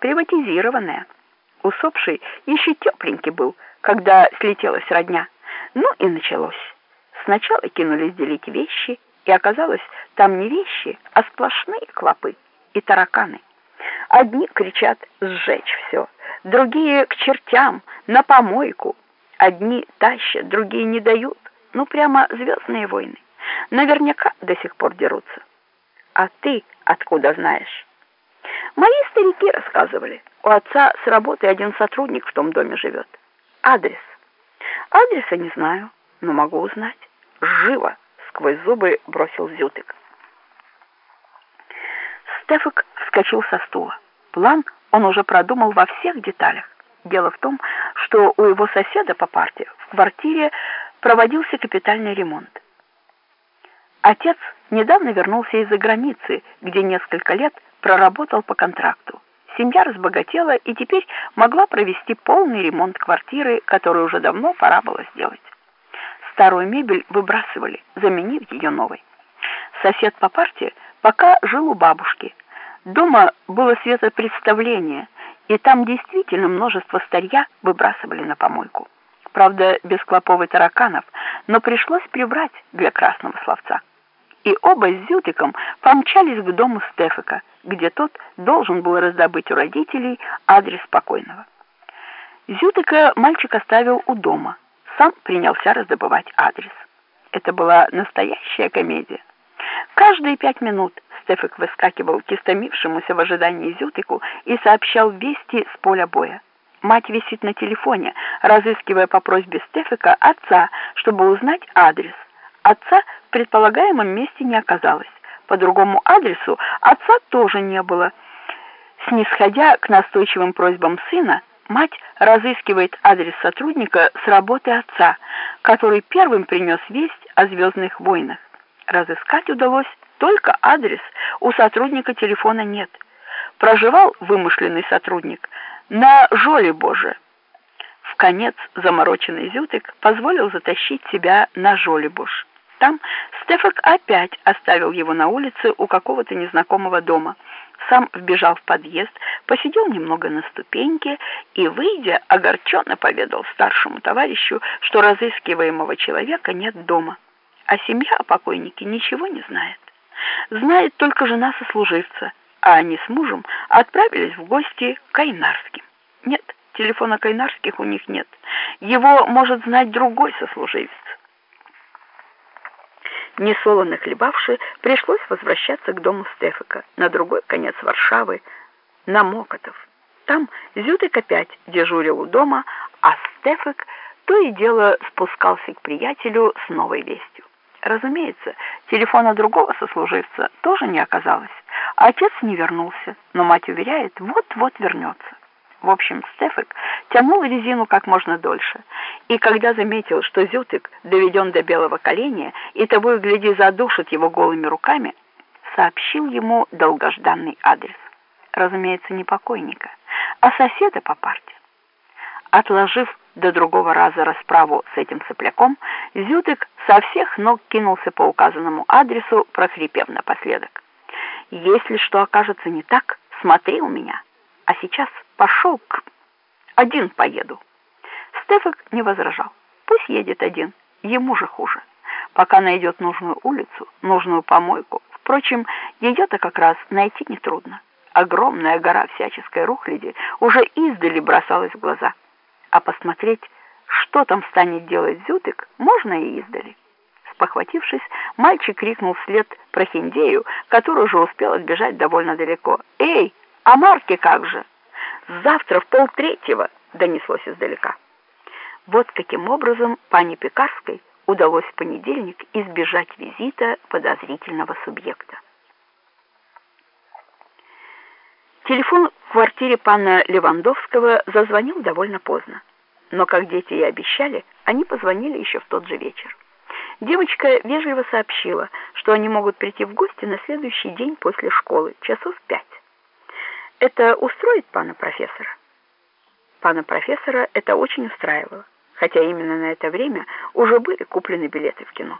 приватизированная. Усопший еще тепленький был, когда слетелась родня. Ну и началось. Сначала кинулись делить вещи, и оказалось, там не вещи, а сплошные клопы и тараканы. Одни кричат «сжечь все», другие к чертям, на помойку. Одни тащат, другие не дают. Ну, прямо звездные войны. Наверняка до сих пор дерутся. А ты откуда знаешь? Мои старики рассказывали. У отца с работы один сотрудник в том доме живет. Адрес. Адреса не знаю, но могу узнать. Живо, сквозь зубы бросил Зютык. Стефик вскочил со стула. План он уже продумал во всех деталях. Дело в том, что у его соседа по парте в квартире проводился капитальный ремонт. Отец недавно вернулся из-за границы, где несколько лет проработал по контракту. Семья разбогатела и теперь могла провести полный ремонт квартиры, которую уже давно пора было сделать. Старую мебель выбрасывали, заменив ее новой. Сосед по парте пока жил у бабушки. Дома было светопредставление, и там действительно множество старья выбрасывали на помойку. Правда, без клопов и тараканов, но пришлось прибрать для красного словца и оба с Зютиком помчались к дому Стефика, где тот должен был раздобыть у родителей адрес покойного. Зютика мальчик оставил у дома, сам принялся раздобывать адрес. Это была настоящая комедия. Каждые пять минут Стефик выскакивал к истомившемуся в ожидании Зютику и сообщал вести с поля боя. Мать висит на телефоне, разыскивая по просьбе Стефика отца, чтобы узнать адрес. Отца в предполагаемом месте не оказалось. По другому адресу отца тоже не было. Снисходя к настойчивым просьбам сына, мать разыскивает адрес сотрудника с работы отца, который первым принес весть о «Звездных войнах». Разыскать удалось только адрес, у сотрудника телефона нет. Проживал вымышленный сотрудник на Жоле Боже. В конец замороченный Зютык позволил затащить себя на Жолебуш. Там Стефак опять оставил его на улице у какого-то незнакомого дома. Сам вбежал в подъезд, посидел немного на ступеньке и, выйдя, огорченно поведал старшему товарищу, что разыскиваемого человека нет дома. А семья о покойнике ничего не знает. Знает только жена сослуживца, а они с мужем отправились в гости к Кайнарским. Нет, телефона Кайнарских у них нет. Его может знать другой сослуживец. Несолоно хлебавши, пришлось возвращаться к дому Стефика, на другой конец Варшавы, на Мокотов. Там Зютык опять дежурил у дома, а Стефик то и дело спускался к приятелю с новой вестью. Разумеется, телефона другого сослуживца тоже не оказалось. Отец не вернулся, но мать уверяет, вот-вот вернется. В общем, Стефик тянул резину как можно дольше, и когда заметил, что Зютык доведен до белого коленя и того и гляди задушит его голыми руками, сообщил ему долгожданный адрес. Разумеется, не покойника, а соседа по парте. Отложив до другого раза расправу с этим сопляком, Зютык со всех ног кинулся по указанному адресу, прохрипев напоследок. «Если что окажется не так, смотри у меня, а сейчас...» Пошел к... Один поеду. Стефик не возражал. Пусть едет один, ему же хуже. Пока найдет нужную улицу, нужную помойку. Впрочем, ее-то как раз найти нетрудно. Огромная гора всяческой рухляди уже издали бросалась в глаза. А посмотреть, что там станет делать Зютык, можно и издали. Спохватившись, мальчик крикнул вслед Прохиндею, который уже успел отбежать довольно далеко. «Эй, а Марки как же?» Завтра в полтретьего!» — донеслось издалека. Вот каким образом пани Пекарской удалось в понедельник избежать визита подозрительного субъекта. Телефон в квартире пана Левандовского зазвонил довольно поздно. Но, как дети и обещали, они позвонили еще в тот же вечер. Девочка вежливо сообщила, что они могут прийти в гости на следующий день после школы, часов пять. Это устроит пана профессора? Пана профессора это очень устраивало, хотя именно на это время уже были куплены билеты в кино.